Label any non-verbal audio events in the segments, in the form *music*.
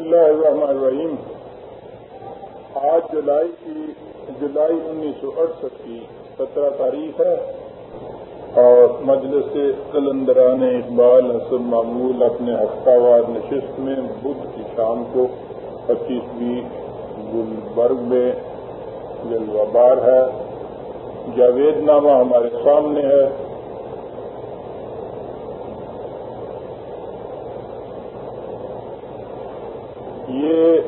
اللہ الرحمن الرحیم آج جولائی کی جولائی انیس سو اڑسٹھ کی سترہ تاریخ ہے اور مجلس کلندران اقبال حسن معمول اپنے ہفتہ وار نشست میں بدھ کی شام کو پچیسویں گلبرگ میں جلوہ بار ہے۔ جاوید نامہ ہمارے سامنے ہے یہ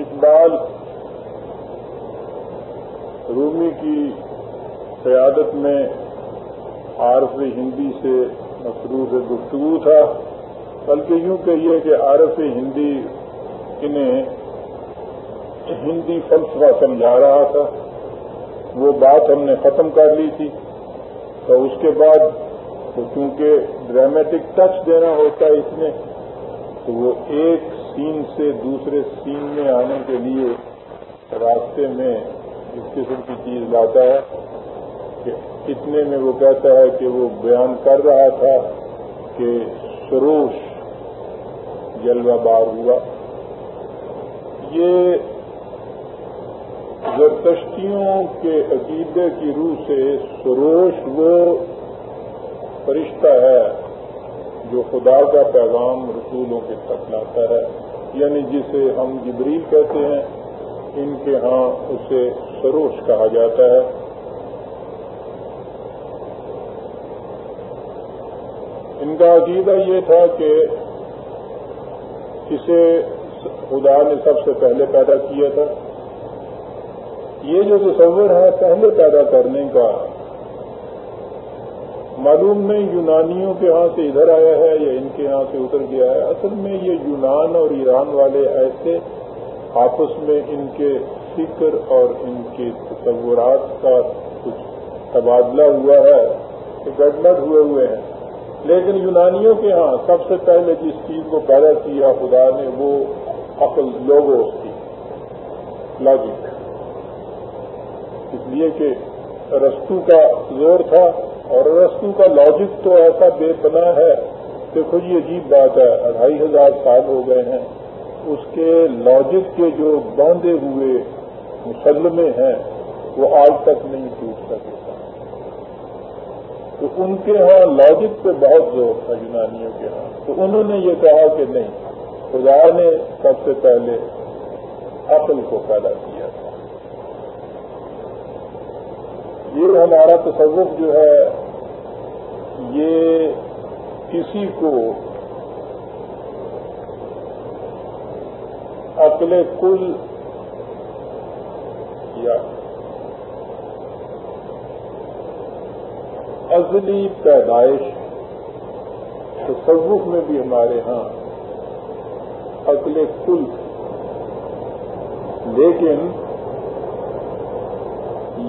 اقبال رومی کی قیادت میں عارف ہندی سے مصروف گفتگو تھا، بلکہ یوں کہیے کہ عارف ہندی انہیں ہندی فلسفہ سمجھا رہا تھا۔ وہ بات ہم نے ختم کر لی تھی۔ تو اس کے بعد تو کیونکہ ڈرامیٹک ٹچ دینا ہوتا ہے اس میں، تو وہ ایک سین سے دوسرے سین میں آنے کے لیے راستے میں اس قسم کی چیز لاتا ہے کہ اتنے میں وہ کہتا ہے کہ وہ بیان کر رہا تھا۔ کہ سروش جلوہ بار ہوا۔ یہ زرتشتیوں کے عقیدے کی روح سے سروش وہ فرشتہ ہے جو خدا کا پیغام رسولوں کے تک لاتا ہے یعنی جسے ہم جبریل کہتے ہیں، ان کے ہاں اسے سروش کہا جاتا ہے۔ ان جی کا عقیدہ یہ تھا کہ اسے خدا نے سب سے پہلے پیدا کیا تھا۔ یہ جو تصور ہے پہلے پیدا کرنے کا، معلوم نہیں یونانیوں کے ہاں سے ادھر آیا ہے یا ان کے ہاں سے ادھر گیا ہے۔ اصل میں یہ یونان اور ایران والے ایسے آپس میں ان کے فکر اور ان کے تصورات کا کچھ تبادلہ ہوا ہے کہ گڑبڑ ہوئے ہوئے ہیں۔ لیکن یونانیوں کے ہاں سب سے پہلے جس چیز کو پیدا کیا خدا نے وہ عقل لوگوس کی لاجک اس لیے کہ رستو کا زور تھا اور رسم کا لاجک تو ایسا بے پناہ ہے کہ خود یہ عجیب بات ہے، اڑھائی ہزار سال ہو گئے ہیں۔ اس کے لاجک کے جو باندھے ہوئے مسلمے ہیں، وہ آج تک نہیں ٹوٹ سکے۔ تو ان کے ہاں لاجک پہ بہت زور تھا یونانیوں کے ہاں۔ تو انہوں نے یہ کہا کہ نہیں، خدا نے سب سے پہلے عقل کو پیدا کیا۔ تھا یہ ہمارا تصوف جو ہے، یہ کسی کو اپنے کل یا ازلی پیدائش تصوف میں بھی ہمارے ہاں اگلے کل لیکن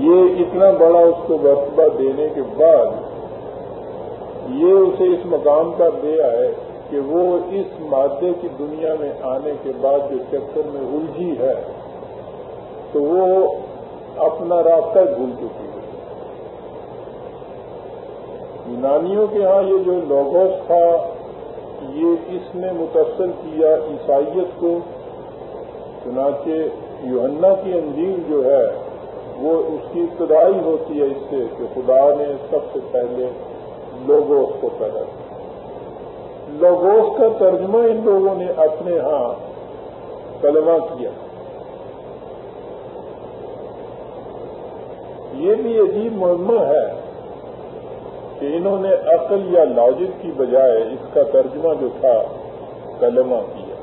یہ اتنا بڑا اس کو مرتبہ دینے کے بعد یہ اسے اس مقام پر دے آئے کہ وہ اس مادے کی دنیا میں آنے کے بعد جو چکر میں الجھی ہے تو وہ اپنا راستہ بھول چکی ہے یونانیوں کے ہاں یہ جو لوگوس تھا، یہ اس نے متاثر کیا عیسائیت کو۔ چنانچہ یوہنا کی انجیل جو ہے، وہ اس کی ابتدائی ہوتی ہے اس سے کہ خدا نے سب سے پہلے لوگوس کو پیدا کیا۔ لوگوس کا ترجمہ ان لوگوں نے اپنے ہاں کلمہ کیا۔ یہ بھی عجیب مہمہ ہے کہ انہوں نے عقل یا لاجک کی بجائے اس کا ترجمہ جو تھا کلمہ کیا۔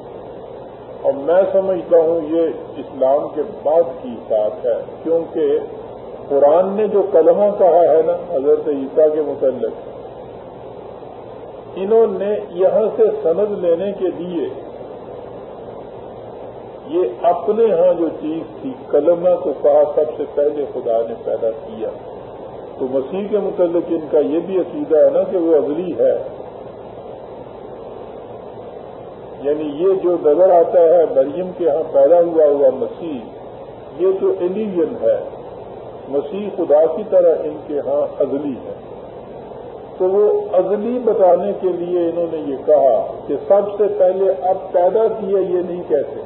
اور میں سمجھتا ہوں یہ اسلام کے بعد کی بات ہے، کیونکہ قرآن نے جو کلمہ کہا ہے نا، حضرت عیسیٰ کے متعلق، انہوں نے یہاں سے سند لینے کے لیے یہ اپنے ہاں جو چیز تھی، کلمہ کو کہا سب سے پہلے خدا نے پیدا کیا۔ تو مسیح کے متعلق ان کا یہ بھی عقیدہ ہے نا کہ وہ اگلی ہے۔ یعنی یہ جو نظر آتا ہے مریم کے ہاں پیدا ہوا ہوا مسیح، یہ تو ایلیجن ہے۔ مسیح خدا کی طرح ان کے ہاں ازلی ہے۔ تو وہ ازلی بتانے کے لیے انہوں نے یہ کہا کہ سب سے پہلے اب پیدا کیا یہ نہیں کہتے۔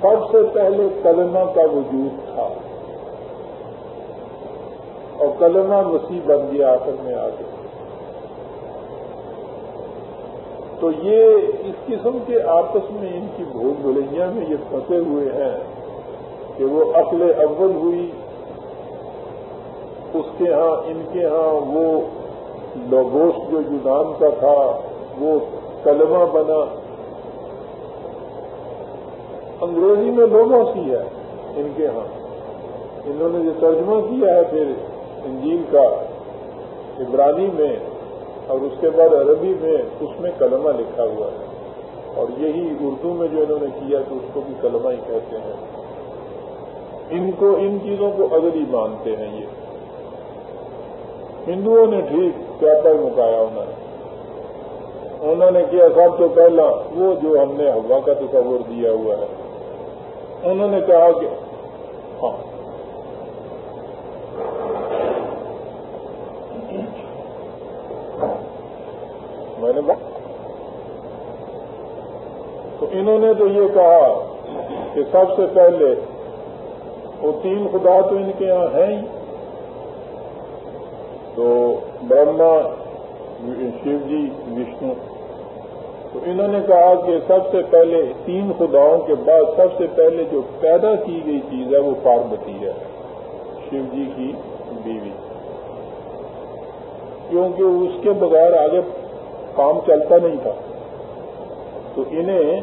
سب سے پہلے کلمہ کا وجود تھا۔ اور کلمہ وسیع بن گیا آخر میں آ گیا۔ تو یہ اس قسم کے آپس میں ان کی بھول بھلیاں میں یہ پھنسے ہوئے ہیں کہ وہ عقل اول ہوئی، اس کے ہاں ان کے ہاں وہ لوگوش جو یونان کا تھا، وہ کلمہ بنا۔ انگریزی میں لوگوں سی ہے ان کے ہاں۔ انہوں نے جو ترجمہ کیا ہے پھر انجیل کا عبرانی میں اور اس کے بعد عربی میں اس میں کلمہ لکھا ہوا ہے۔ اور یہی اردو میں جو انہوں نے کیا تو اس کو بھی کلمہ ہی کہتے ہیں۔ ان کو، ان چیزوں کو ادلی مانتے ہیں یہ۔ ہندوؤں نے ٹھیک کیا پر مکایا انہوں نے۔ انہوں نے کیا سب تو پہلا وہ جو ہم نے ہوا کا تصور دیا ہوا ہے۔ انہوں نے کہا کہ ہاں میں؟ نے تو انہوں نے تو یہ کہا کہ سب سے پہلے وہ تین خدا تو ان کے یہاں ہیں ہی۔ تو برہما شیو جی وشنو۔ تو انہوں نے کہا کہ سب سے پہلے تین خداؤں کے بعد سب سے پہلے جو پیدا کی گئی چیز ہے وہ پاربتی ہے۔ شیو جی کی بیوی۔ کیونکہ اس کے بغیر آگے کام چلتا نہیں تھا۔ تو انہیں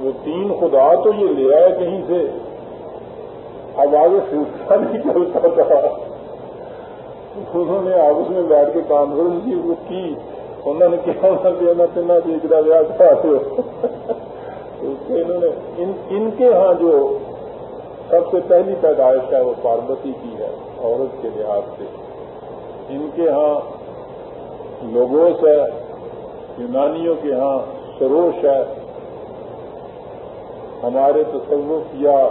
وہ تین خدا تو یہ لے آئے کہیں سے۔ اب آگے سلسلہ نہیں چلتا تھا۔ انہوں نے آپس میں بیٹھ کے کانفرنس کی وہ کی؟ انہوں نے کیا ہونا دینا تنا دیکھ رہا ویا کھاتے ہو انہوں نے ان, ان کے ہاں جو سب سے پہلی پیدائش ہے وہ پاربتی کی ہے عورت کے لحاظ سے۔ ان کے ہاں لوگوس ہے۔ یونانیوں کے ہاں سروش ہے۔ ہمارے تصوف یا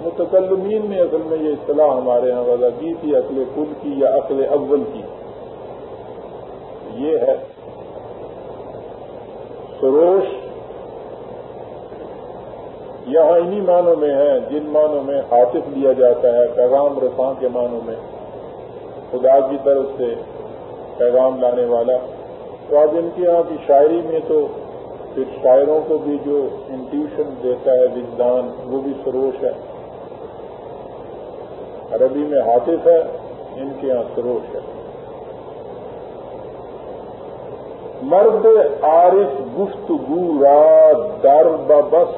متکلمین میں اصل میں یہ اصطلاح ہمارے یہاں وضع کی تھی عقل کل کی یا عقل اول کی۔ یہ ہے۔ سروش یہاں انہی معنوں میں ہے جن معنوں میں حاطف لیا جاتا ہے پیغام رساں کے معنوں میں۔ خدا کی طرف سے پیغام لانے والا تو آج ان کے یہاں کی شاعری میں تو پھر شاعروں کو بھی جو انٹیوشن دیتا ہے، وجدان، وہ بھی سروش ہے۔ عربی میں حاطف ہے، ان کے یہاں سروش ہے۔ مرد عارف گفتگو را در بس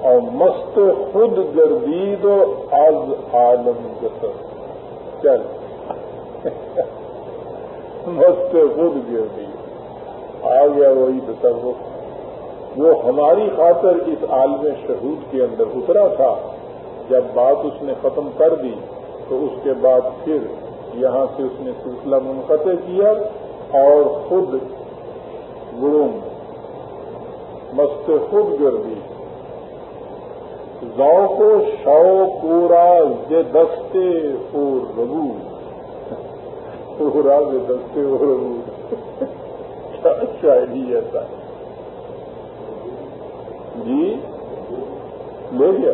اور مست خود گردید و از عالم گسر چل۔ مست خود گردی آ گیا وہی تصور وہ ہماری خاطر اس عالم شہود کے اندر اترا تھا۔ جب بات اس نے ختم کر دی، تو اس کے بعد پھر یہاں سے اس نے سلسلہ منقطع کیا اور خود گروم مست خود گردی ذوق و شوق پورا دستے اور ربو۔ پورا دستے اور ربو شاید ہی ایسا؟ جی؟ لے گیا۔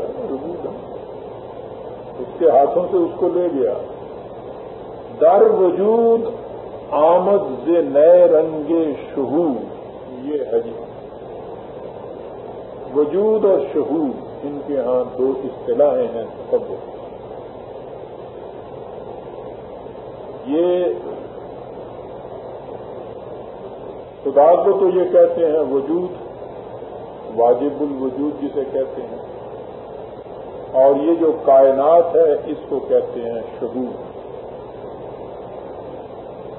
اس کے ہاتھوں سے اس کو لے گیا۔ در وجود آمد سے نئے رنگ شہو یہ ہے جی۔ وجود اور شہو ان کے ہاں دو اصطلاحیں ہیں سب یہ خدا کو تو یہ کہتے ہیں وجود، واجب الوجود جسے کہتے ہیں، اور یہ جو کائنات ہے اس کو کہتے ہیں شہود۔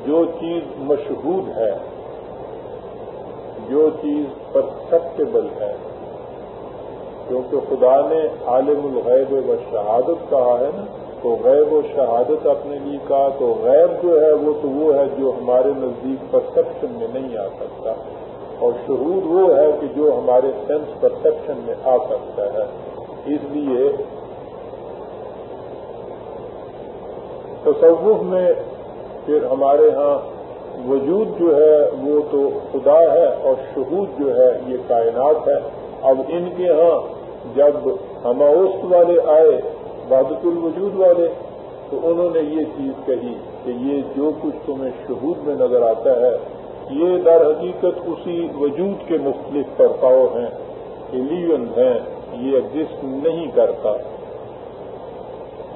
جو چیز مشہود ہے، جو چیز پرسپٹیبل ہے کیونکہ خدا نے عالم الغیب و شہادت کہا ہے نا تو غیب و شہادت اپنے لیے کہا تو غیب جو ہے وہ تو وہ ہے جو ہمارے نزدیک پرسپشن میں نہیں آ سکتا۔ اور شہود وہ ہے کہ جو ہمارے سینس پرسپشن میں آ سکتا ہے۔ اس لیے تصوف میں پھر ہمارے ہاں وجود جو ہے وہ تو خدا ہے اور شہود جو ہے یہ کائنات ہے۔ اب ان کے ہاں جب ہماوست والے آئے بادت الوجود والے، تو انہوں نے یہ چیز کہی کہ یہ جو کچھ تمہیں شہود میں نظر آتا ہے، یہ در حقیقت اسی وجود کے مختلف پرتاؤ ہیں ایلیون ہیں، یہ ایگزسٹ نہیں کرتا۔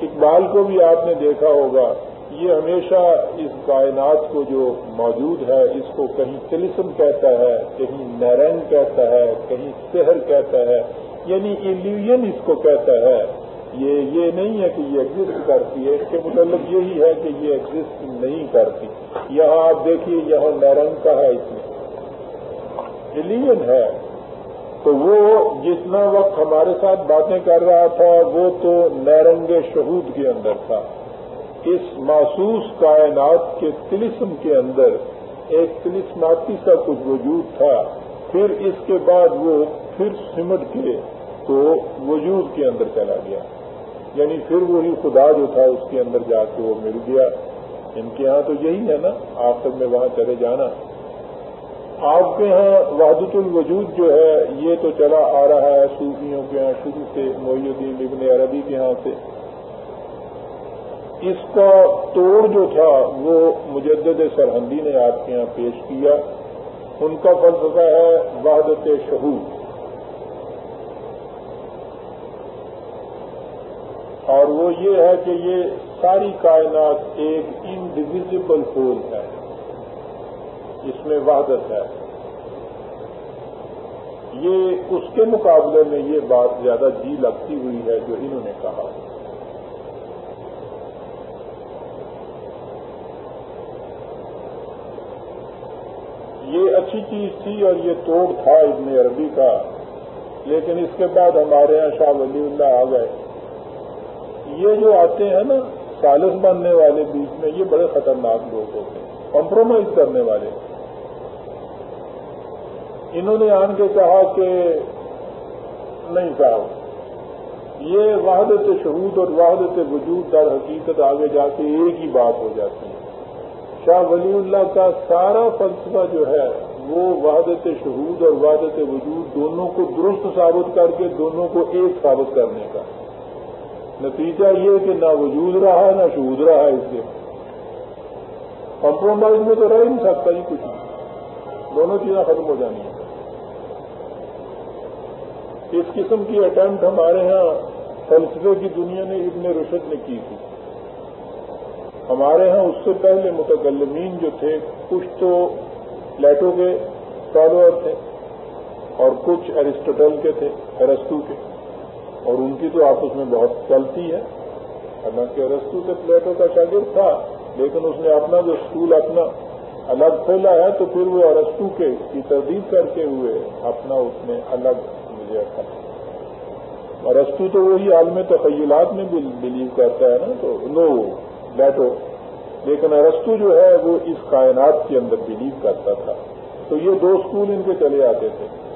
اقبال کو بھی آپ نے دیکھا ہوگا، یہ ہمیشہ اس کائنات کو جو موجود ہے، اس کو کہیں تلسم کہتا ہے، کہیں نیرنگ کہتا ہے، کہیں سحر کہتا ہے یعنی ایلیون اس کو کہتا ہے۔ یہ یہ نہیں ہے کہ یہ ایگزٹ کرتی ہے، اس کے متعلق یہی ہے کہ یہ ایگزٹ نہیں کرتی۔ یہاں آپ دیکھیے، یہاں نیرنگ کا ہے اس میں۔ ایلیون ہے۔ تو وہ جتنا وقت ہمارے ساتھ باتیں کر رہا تھا، وہ تو نیرنگ شہود کے اندر تھا۔ اس محسوس کائنات کے تلسم کے اندر ایک تلسماتی سا کچھ وجود تھا۔ پھر اس کے بعد وہ پھر سمٹ کے تو وجود کے اندر چلا گیا۔ یعنی پھر وہی خدا جو تھا اس کے اندر جا کے وہ مل گیا۔ ان کے ہاں تو یہی ہے نا آپ تک میں وہاں چلے جانا۔ آپ کے ہاں وحدت الوجود جو ہے، یہ تو چلا آ رہا ہے صوفیوں کے ہاں شروع سے محی الدین ابن عربی کے ہاں سے۔ اس کا توڑ جو تھا، وہ مجدد سرحندی نے آپ کے ہاں پیش کیا۔ ان کا فلسفہ ہے وحدت شہود۔ اور وہ یہ ہے کہ یہ ساری کائنات ایک انڈیویژبل ہول ہے اس میں وحدت ہے۔ یہ اس کے مقابلے میں یہ بات زیادہ جی لگتی ہوئی ہے جو انہوں نے کہا۔ یہ اچھی چیز تھی اور یہ توڑ تھا ابن عربی کا، لیکن اس کے بعد ہمارے یہاں شاہ ولی اللہ آ گئے۔ یہ جو آتے ہیں نا سالس بننے والے بیچ میں، یہ بڑے خطرناک لوگ ہوتے ہیں کمپرومائز کرنے والے۔ انہوں نے آن کے کہا کہ نہیں صاحب، یہ وحدت شہود اور وحدت وجود در حقیقت آگے جا کے ایک ہی بات ہو جاتی ہے۔ شاہ ولی اللہ کا سارا فلسفہ جو ہے، وہ وحدت شہود اور وحدت وجود دونوں کو درست ثابت کر کے، دونوں کو ایک ثابت کرنے کا۔ نتیجہ یہ کہ نہ وجود رہا ہے، نہ شہود رہا ہے اس کے۔ کمپرومائز میں تو رہ نہیں سکتا ہی کچھ نہیں دونوں چیزیں ختم ہو جانی ہیں۔ اس قسم کی اٹمپٹ ہمارے ہاں فلسفے کی دنیا نے ابن رشد نے کی تھی۔ ہمارے ہاں اس سے پہلے متکلمین جو تھے، کچھ تو پلیٹو کے فالوور تھے اور کچھ ایرسٹوٹل کے تھے ارستو کے۔ اور ان کی تو آپس میں بہت چلتی ہے۔ حالانکہ ارستو سے پلیٹو کا شاگرد تھا، لیکن اس نے اپنا جو اسکول اپنا الگ کھولا ہے، تو پھر وہ ارستو کے کی تردید کرتے ہوئے اپنا اس نے الگ مجھے رکھا۔ ارستو تو وہی عالم تخیلات میں بھی بلیو کرتا ہے نا، تو نو پلیٹو لیکن ارستو جو ہے، وہ اس کائنات کے اندر بلیو کرتا تھا۔ تو یہ دو اسکول ان کے چلے آتے تھے۔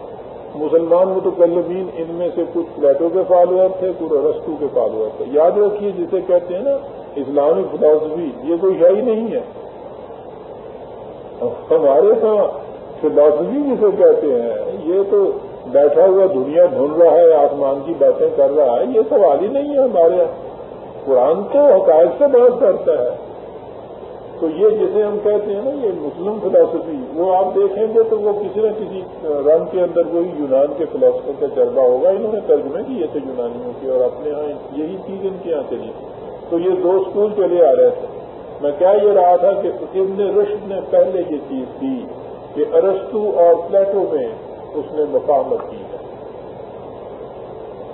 مسلمان متکلمین ان میں سے کچھ فلیٹوں کے فالوور تھے، کچھ رستو کے فالوور تھے۔ یاد رکھیے جسے کہتے ہیں نا اسلامی فلاسفی، یہ کوئی شاہی نہیں ہے۔ ہمارے ہاں فلاسفی جسے کہتے ہیں، یہ تو بیٹھا ہوا دنیا ڈھونڈ رہا ہے، آسمان کی باتیں کر رہا ہے، یہ سوال ہی نہیں ہے ہمارے ہاں۔ قرآن تو حقائق سے بحث کرتا ہے۔ تو یہ جسے ہم کہتے ہیں نا، یہ مسلم فلاسفی، وہ آپ دیکھیں گے تو وہ کسی نہ کسی رنگ کے اندر وہی یونان کے فلاسفر کا چربا ہوگا۔ انہوں نے ترجمے کیے تھے یونانیوں کے اور اپنے یہاں یہی چیز ان کے یہاں چلی۔ تو یہ دو اسکول چلے آ رہے تھے۔ میں کیا یہ رہا تھا کہ ابن رشد نے پہلے یہ چیز کی کہ ارستو اور پلیٹو میں اس نے مقامت کی ہے۔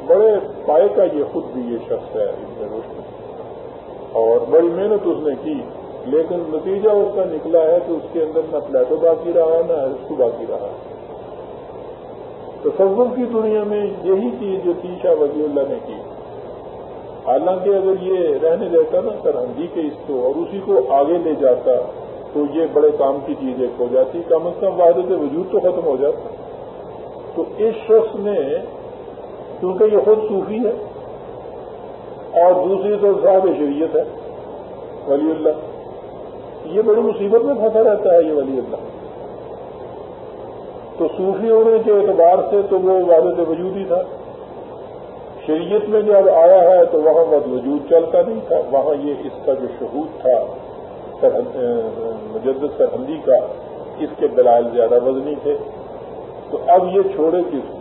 بڑے پائے کا یہ خود بھی یہ شخص ہے ابن رشد۔ اور بڑی محنت اس نے کی۔ لیکن نتیجہ اس کا نکلا ہے کہ اس کے اندر نہ پلیٹو باقی رہا، نہ ارسکو باقی رہا۔ تصور کی دنیا میں یہی چیز جو تھی شاہ وزی اللہ نے کی۔ حالانکہ اگر یہ رہنے دیتا نا سرحدی کے اس کو اور اسی کو آگے لے جاتا، تو یہ بڑے کام کی چیز ایک ہو جاتی۔ کم از کم وعدے وجود تو ختم ہو جاتا۔ تو اس شخص نے، کیونکہ یہ خود صوفی ہے، اور دوسری تو صاحب شریعت ہے، ولی اللہ۔ یہ بڑی مصیبت میں پھنسا رہتا ہے یہ ولی اللہ۔ تو صوفی ہونے کے اعتبار سے تو وہ والد وجود ہی تھا۔ شریعت میں جب آیا ہے تو وہاں ود وجود چلتا نہیں تھا۔ وہاں یہ اس کا جو شہود تھا مجدد سرحندی کا، اس کے دلائل زیادہ وزنی تھے۔ تو اب یہ چھوڑے کس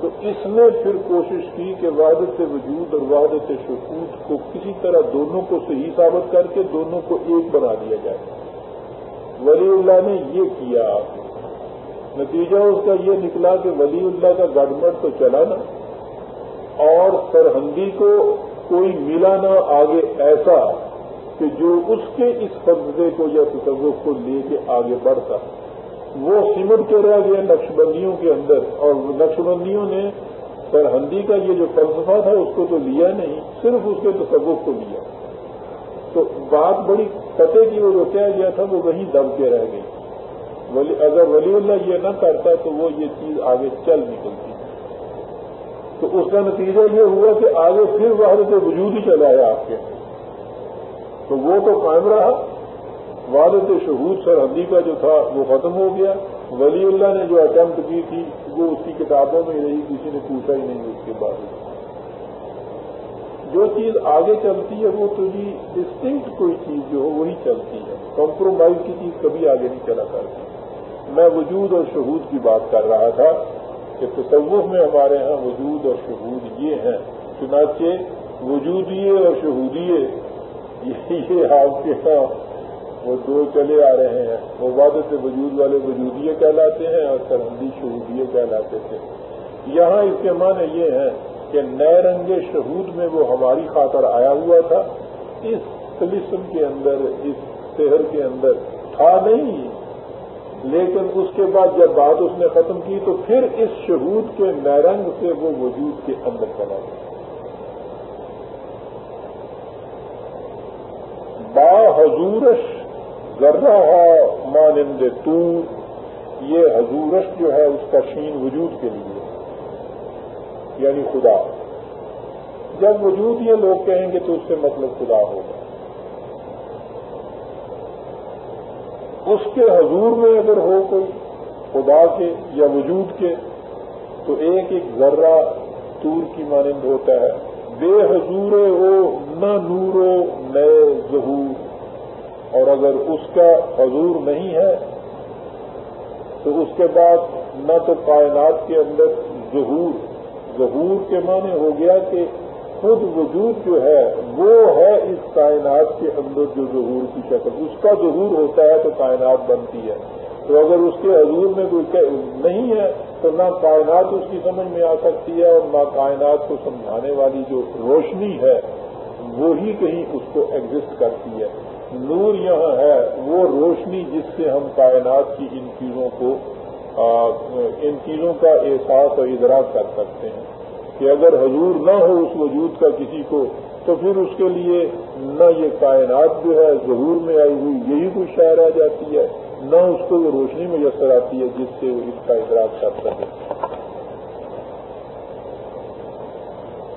تو اس نے پھر کوشش کی کہ وحدت وجود اور وحدت شہود کو کسی طرح دونوں کو صحیح ثابت کر کے دونوں کو ایک بنا دیا جائے۔ ولی اللہ نے یہ کیا۔ نتیجہ اس کا یہ نکلا کہ ولی اللہ کا گڑمٹ تو چلا نا۔ اور سرحندی کو کوئی ملا نہ آگے ایسا کہ جو اس کے اس فضے کو یا تصوف کو لے کے آگے بڑھتا۔ وہ سمٹ کے رہ گیا نقش بندیوں کے اندر اور نقش بندیوں نے سرحندی کا یہ جو فلسفہ تھا اس کو تو لیا نہیں، صرف اس کے تصوف کو لیا۔ تو بات بڑی پتے کی وہ جو کہہ گیا تھا، وہ وہیں دب کے رہ گئی۔ ولی، اگر ولی اللہ یہ نہ کرتا تو وہ یہ چیز آگے چل نکلتی۔ تو اس کا نتیجہ یہ ہوا کہ آگے پھر وحدت وجود ہی چلا ہے آپ کے۔ تو وہ تو قائم رہا۔ والد شہود سرحدی کا جو تھا وہ ختم ہو گیا۔ ولی اللہ نے جو اٹمپٹ کی تھی، وہ اس کی کتابوں میں رہی، کسی نے پوچھا ہی نہیں اس کے بعد جو چیز آگے چلتی ہے، وہ تو جی ڈسٹنکٹ کوئی چیز جو ہو، وہی چلتی ہے۔ کمپرومائز کی چیز کبھی آگے نہیں چلا کرتی۔ میں وجود اور شہود کی بات کر رہا تھا کہ تصوف میں ہمارے ہاں وجود اور شہود یہ ہیں۔ چنانچہ وجودیے اور شہودیے یہ آپ کے ہاں وہ دو چلے آ رہے ہیں۔ وہ وعدت وجود والے وجودیے کہلاتے ہیں اور سرحدی شہودیے کہلاتے تھے یہاں اس کے معنی یہ ہے کہ نئے رنگ شہود میں وہ ہماری خاطر آیا ہوا تھا۔ اس تلسم کے اندر، اس شہر کے اندر تھا نہیں۔ لیکن اس کے بعد جب بات اس نے ختم کی تو پھر اس شہود کے نیرنگ سے وہ وجود کے اندر چلا گیا۔ با حضورش ذرہ مانند تو، یہ حضورش جو ہے اس کا شین وجود کے لیے۔ یعنی خدا۔ جب وجود یہ لوگ کہیں گے تو اس سے مطلب خدا ہوگا۔ اس کے حضور میں اگر ہو کوئی خدا کے یا وجود کے، تو ایک ایک ذرہ تور کی مانند ہوتا ہے۔ بے حضور ہو، نہ نور نئے ظہور۔ اور اگر اس کا حضور نہیں ہے، تو اس کے بعد نہ تو کائنات کے اندر ظہور ظہور کے معنی ہو گیا کہ خود وجود جو ہے، وہ ہے اس کائنات کے اندر جو ظہور کی شکل، اس کا ظہور ہوتا ہے تو کائنات بنتی ہے۔ تو اگر اس کے حضور میں کوئی نہیں ہے، تو نہ کائنات اس کی سمجھ میں آ سکتی ہے اور نہ کائنات کو سمجھانے والی جو روشنی ہے وہی کہیں اس کو ایگزٹ کرتی ہے۔ نور یہاں ہے، وہ روشنی جس سے ہم کائنات کی ان چیزوں کو ان چیزوں کا احساس اور ادراک کر سکتے ہیں۔ کہ اگر حضور نہ ہو اس وجود کا کسی کو، تو پھر اس کے لیے نہ یہ کائنات جو ہے، ظہور میں آئی ہوئی یہی کوئی شاع رہ جاتی ہے، نہ اس کو وہ روشنی میسر آتی ہے جس سے وہ اس کا ادراک کر سکے۔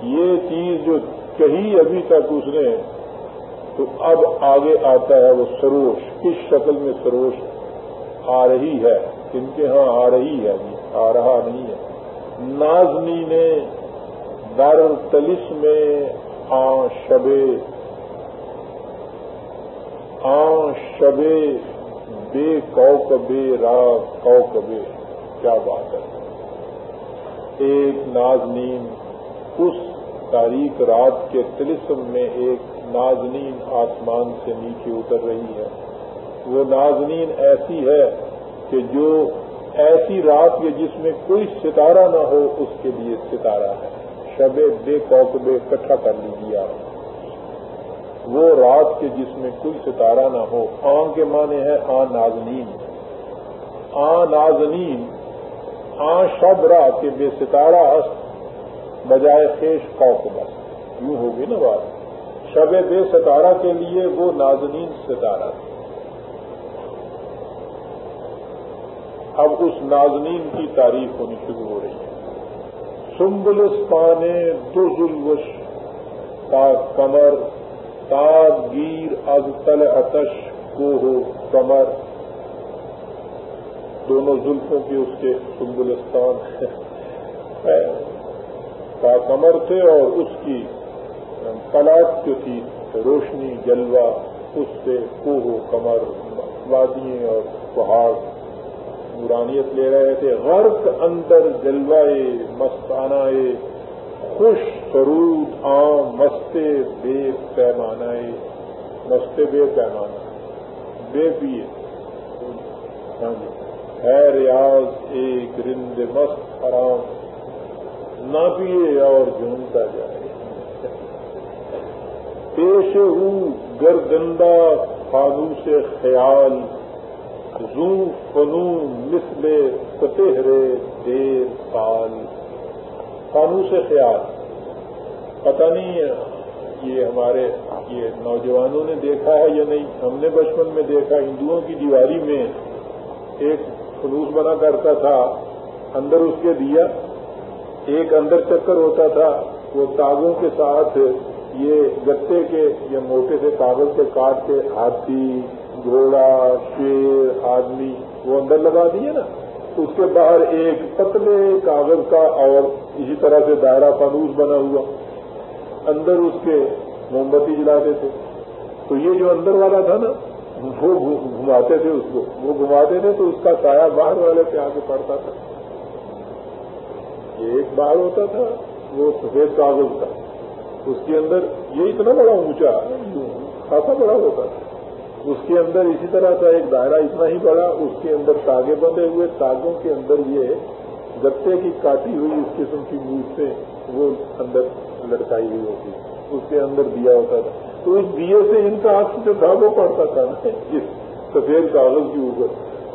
یہ چیز جو کہی ابھی تک اس نے تو اب آگے آتا ہے وہ سروش، کس شکل میں سروش آ رہی ہے؟ ان کے ہاں آ رہی ہے جی، آ رہا نہیں ہے۔ نازنی نے در تلس میں آ شبے آ شبے، بے کو کبے را کو کبے کیا بات ہے؟ ایک نازنین اس تاریخ رات کے تلسم میں ایک نازنین آسمان سے نیچے اتر رہی ہے۔ وہ نازنین ایسی ہے کہ جو ایسی رات کے جس میں کوئی ستارہ نہ ہو، اس کے لیے ستارہ ہے۔ شب بے کوکبے اکٹھا کر لیجیے آپ۔ وہ رات کے جس میں کوئی ستارہ نہ ہو، آن کے معنی ہے آ نازنین۔ آ نازنین آ شب رات کے بے ستارہ است، بجائے خیش کوک بس۔ یوں ہوگی نا بات؟ شب بے ستارہ کے لیے وہ نازنین ستارہ تھا اب اس نازنین کی تعریف ہونی شروع ہو رہی ہے۔ سمبلس پانے دو ظلم کا کمر آفتاب گیر از تل اتش کو ہو کمر۔ دونوں زلفوں کی اس کے سنبلستان۔ *laughs* کا کمر تھے اور اس کی پلاٹ جو تھی روشنی، جلوہ، اس سے کوہ کمر، وادیاں اور پہاڑ نورانیت لے رہے تھے۔ غرق اندر جلوائے مستانہ خوش سرود عام مستے بے پیمانہ مستے بے پیمانہ بے پیے۔ ہاں جی۔ ہے ریاض ایک رند مست حرام نہ پیے اور جھومتا جائے۔ پیش ہو گردندہ فانو سے خیال زو فنون مثل فتحرے دیر سال۔ فانو سے خیال۔ پتہ نہیں یہ ہمارے، یہ نوجوانوں نے دیکھا ہے یا نہیں؟ ہم نے بچپن میں دیکھا ہندوؤں کی دیواری میں ایک خلوص بنا کرتا تھا، اندر اس کے دیا۔ ایک اندر چکر ہوتا تھا، وہ تاغوں کے ساتھ یہ گتے کے یا موٹے سے کاغذ کے کاٹ کے ہاتھی، گھوڑا، شیر، آدمی، وہ اندر لگا دیے نا۔ اس کے باہر ایک پتلے کاغذ کا اور اسی طرح سے دائرہ فنوس بنا ہوا۔ اندر اس کے موم بتی جلاتے تھے۔ تو یہ جو اندر والا تھا نا، وہ گھماتے تھے اس کو۔ وہ گھماتے تھے تو اس کا سایہ باہر والے پہ آ کے پڑتا تھا۔ ایک باہر ہوتا تھا، وہ سفید کاغذ کا۔ اس کے اندر یہ اتنا بڑا اونچا خاصا بڑا ہوتا تھا اس کے اندر اسی طرح کا ایک دائرہ اتنا ہی بڑا، اس کے اندر تاگے بندے ہوئے۔ تاگوں کے اندر یہ گتے کی کاٹی ہوئی اس قسم کی سے وہ اندر لٹکائی ہوئی ہوتی اس کے اندر دیا ہوتا تھا۔ تو اس دیے سے ان کا ہاتھ جو تھا وہ پڑتا تھا نا اس سفید کاغذ کے اوپر۔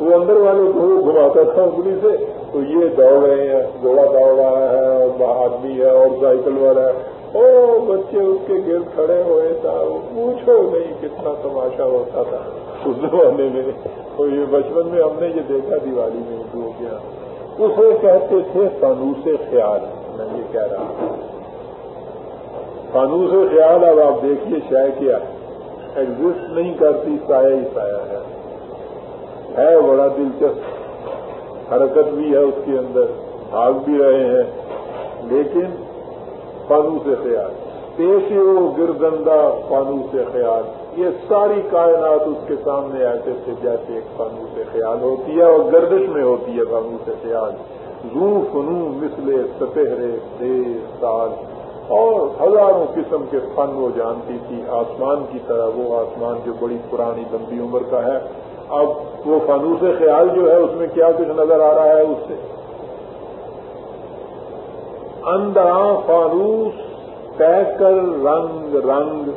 وہ اندر والے کو وہ گھماتا تھا انگلی سے۔ تو یہ دوڑ رہے ہیں، گھوڑا دوڑ رہا ہے، اور آدمی ہے اور سائیکل والا ہے۔ او بچے اس کے گرد کھڑے ہوئے تھا پوچھو نہیں کتنا تماشا ہوتا تھا۔ اس زمانے میں تو یہ بچپن میں ہم نے یہ دیکھا، دیوالی میں ہندوؤں کے یہاں اسے کہتے تھے فنوس خیال، میں یہ کہہ رہا ہوں۔ قانون سے خیال، اب آپ دیکھیے شائع کیا۔ ایگزٹ نہیں کرتی، سایہ ہی سایہ ہے۔ ہے بڑا دلچسپ۔ حرکت بھی ہے اس کے اندر۔ بھاگ بھی رہے ہیں۔ لیکن قانون سے خیال۔ پیش و گردندہ قانون سے خیال۔ یہ ساری کائنات اس کے سامنے ایسے تھے، جیسے ایک قانون سے خیال ہوتی ہے اور گردش میں ہوتی ہے قانون سے خیال۔ زو فنو مسلے سپہرے دیر سال۔ اور ہزاروں قسم کے فن وہ جانتی تھی۔ آسمان کی طرح وہ آسمان جو بڑی پرانی لمبی عمر کا ہے۔ اب وہ فنوس خیال جو ہے، اس میں کیا کچھ نظر آ رہا ہے؟ اس سے۔ اندرا فانوس طے کر رنگ رنگ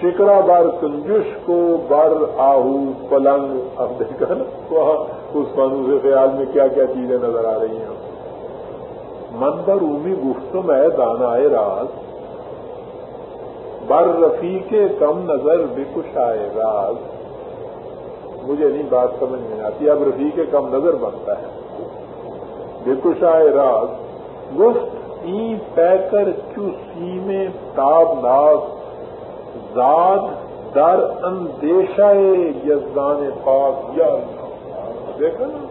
شکرا بار کنجش کو بر آہو پلنگ۔ اب دیکھا نا؟ وہاں اس فانوس خیال میں کیا کیا چیزیں نظر آ رہی ہیں۔ مندر اومی گفتم ہے دانا راز، بر رفیق کم نظر بکش آئے راز۔ مجھے نہیں بات سمجھ میں آتی، اب رفیق کم نظر بنتا ہے۔ بکش آئے راز۔ گفت ای پیکر چوسی میں تاب ناز؟ زاد در اندیشہ یزدان پاک، یا دیکھا نا؟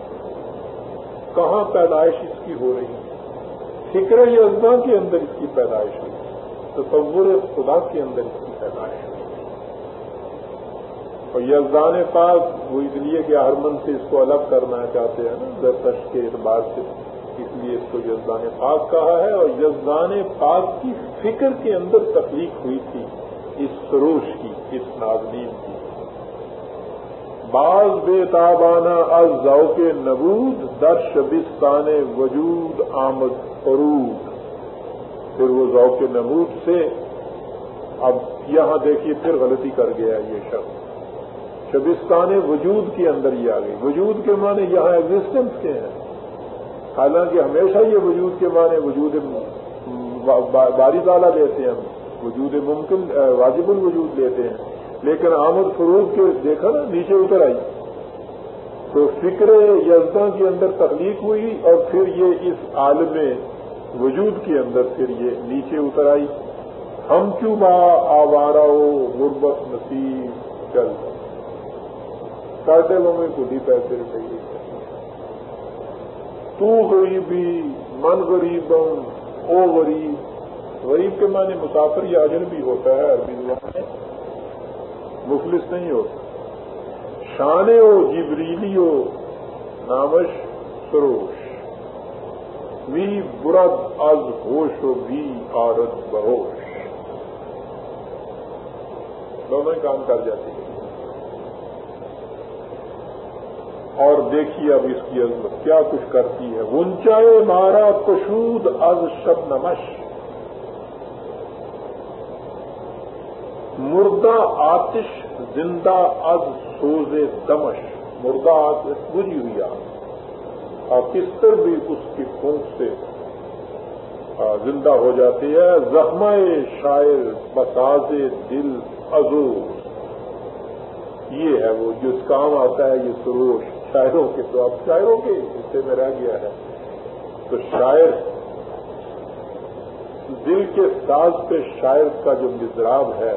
کہاں پیدائش اس کی ہو رہی ہے؟ فکر یزداں کے اندر اس کی پیدائش ہوئی، تصور خدا کے اندر اس کی پیدائش ہوئی۔ اور یزدان پاک وہ اس لیے کہ ہرمن سے اس کو الگ کرنا چاہتے ہیں نا زرتش کے اعتبار سے اس لیے اس کو یزدان پاک کہا ہے اور یزدان پاک کی فکر کے اندر تخلیق ہوئی تھی، اس سروش کی، اس نازنین کی۔ بعض بے تابانہ از ذوق نبود در شبستان وجود آمد فرود۔ پھر وہ ذوق نمود سے اب یہاں دیکھیے پھر غلطی کر گیا یہ شخص۔ شبستان وجود کے اندر ہی آ گئی۔ وجود کے معنی یہاں ایگزٹنس کے ہیں۔ حالانکہ ہمیشہ یہ وجود کے معنی وجود باری تالا لیتے ہیں ہم۔ وجود ممکن واجب الوجود لیتے ہیں۔ لیکن آمد فروغ کے دیکھا نا، نیچے اتر آئی۔ تو فکر یزداں کے اندر تخلیق ہوئی اور پھر یہ اس عالم وجود کے اندر پھر یہ نیچے اتر آئی۔ ہم کیوں با آوارا ہو غربت نصیب چل ساٹھے لوگوں میں خود ہی پیسے رہیے تو غریبی، من غریب او غریب۔ غریب کے معنی مسافر یا اجن بھی ہوتا ہے، عربی زبان میں مفلس نہیں ہوتا۔ شانے ہو، جبریلی ہو، نامش سروش۔ وی برد از ہوش و وی عورت بہوش دونوں ہی کام کر جاتی ہے اور دیکھیے اب اس کی عزمت کیا کچھ کرتی ہے۔ اونچائے مارا کشود از شب نمش۔ مردہ آتش زندہ از سوز دمش۔ مردہ آتش بجی ہوئی آگ۔ اور کستر بھی اس کی پھونک سے زندہ ہو جاتی ہے۔ زخم شاعر بساز دل ازو یہ ہے وہ، جس کام آتا ہے، یہ سروش۔ شاعروں کے تو اب شاعروں کے حصے میں رہ گیا ہے۔ تو شاعر دل کے ساز پہ شاعر کا جو مزراب ہے،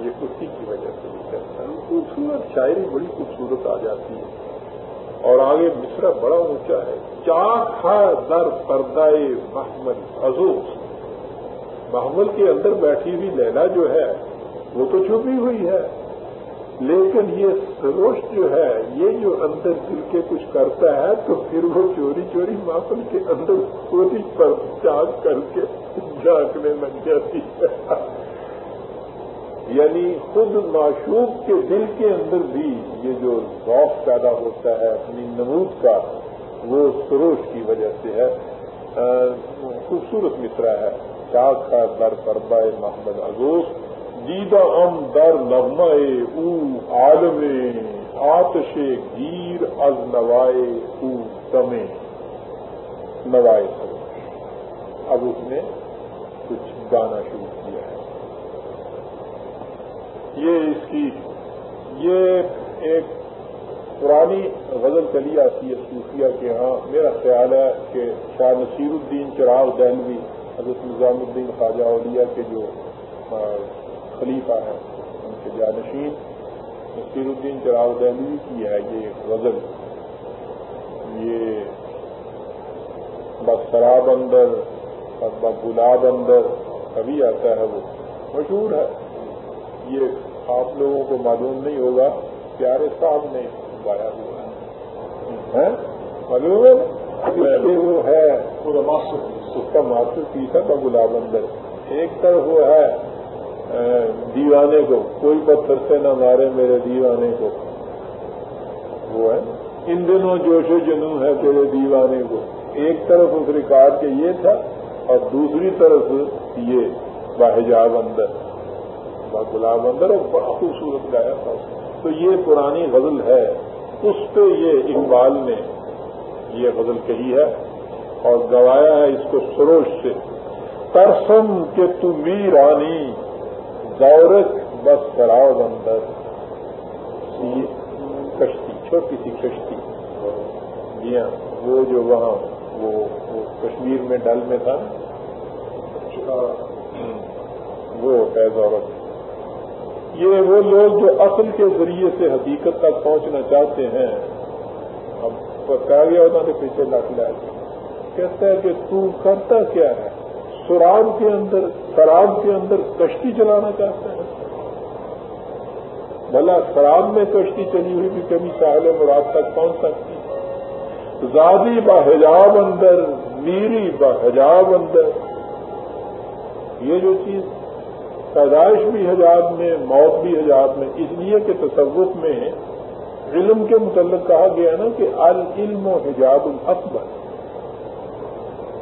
یہ اسی کی وجہ سے یعنی خوبصورت شاعری بڑی خوبصورت آ جاتی ہے۔ اور آگے مصرا بڑا اونچا ہے۔ چاک در پردائے محمد عزوز۔ محمل کے اندر بیٹھی ہوئی لینا جو ہے، وہ تو چھپی ہوئی ہے۔ لیکن یہ سروش جو ہے، یہ جو اندر دل کے کچھ کرتا ہے، تو پھر وہ چوری چوری محفل کے اندر پوری پر چاک کر کے جھانکنے لگ جاتی ہے۔ یعنی خود معشوق کے دل کے اندر بھی یہ جو ذوق پیدا ہوتا ہے، اپنی نمود کا، وہ سروش کی وجہ سے ہے۔ خوبصورت مصرا ہے۔ چاک کا در پربا محمد ازوس دیدہ ام در نغمہ او عالم آتش گیر از نوائے او دمے نوائے اب اس نے کچھ گانا شروع کیا ہے۔ یہ اس کی، یہ ایک پرانی غزل چلی آتی ہے صوفیہ کے ہاں۔ میرا خیال ہے کہ شاہ نصیر الدین چراغ دہلوی، حضرت نظام الدین خواجہ اولیا کے جو خلیفہ ہیں ان کے جانشین۔ نصیر الدین چراغ دہلوی کی ہے یہ غزل۔ یہ بس شراب اندر بس گلاب اندر کبھی آتا ہے وہ۔ مشہور ہے۔ یہ آپ لوگوں کو معلوم نہیں ہوگا پیارے صاحب نے گایا ہوا ہے۔ معلوم ہے؟ وہ ہے۔ اس کا ماسٹر پیس ہے گلاب اندر۔ ایک طرف وہ ہے۔ دیوانے کو، کوئی پتھر سے نہ مارے میرے دیوانے کو۔ وہ ہے۔ ان دنوں جوش و جنو ہے تیرے دیوانے کو۔ ایک طرف اس ریکارڈ کے یہ تھا اور دوسری طرف یہ باحجاب اندر۔ گلاب اندر اور بڑا خوبصورت گایا تھا تو یہ پرانی غزل ہے۔ اس پہ یہ اقبال نے یہ غزل کہی ہے اور گوایا ہے اس کو سروش سے۔ ترسم کے می رانی دورت بس کراؤ اندر۔ کشتی، چھوٹی سی کشتی۔ جی ہاں وہ جو وہاں، وہ کشمیر میں ڈل میں تھا وہ ہے دورت۔ یہ وہ لوگ جو اصل کے ذریعے سے حقیقت تک پہنچنا چاہتے ہیں۔ اب کہا گیا؟ ہوتا تو پیچھے لٹ لائے کہتا ہے کہ تو کرتا کیا ہے؟ سراب کے اندر شراب کے اندر کشتی چلانا چاہتا ہے۔ بھلا شراب میں کشتی چلی ہوئی بھی کبھی ساحل مراد تک پہنچ سکتی زادی بحجاب اندر، میری بحجاب اندر۔ یہ جو چیز پیدائش بھی حجاب میں، موت بھی حجاب میں، اس لیے کہ تصوف میں علم کے متعلق کہا گیا نا کہ العلم و حجاب الاکبر۔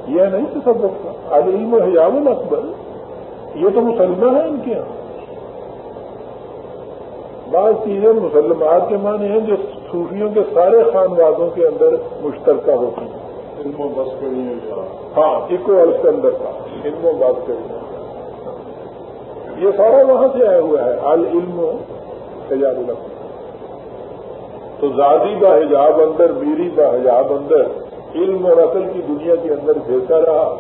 یہ نہیں تصوف کا العلم و حجاب الاکبر یہ تو مسلمہ ہے ان کے یہاں بعض چیزیں مسلمات کے معنی ہیں جو صوفیوں کے سارے خاندانوں کے اندر مشترکہ ہوتی ہیں۔ علم و بس کری ہاں اکو کے اندر کا۔ علم و بات کری یہ سارا وہاں سے آیا ہوا ہے۔ العلم حجاب الگ تو زادی کا حجاب اندر میری کا حجاب اندر۔ علم اور عقل کی دنیا کے اندر بھیجتا رہا،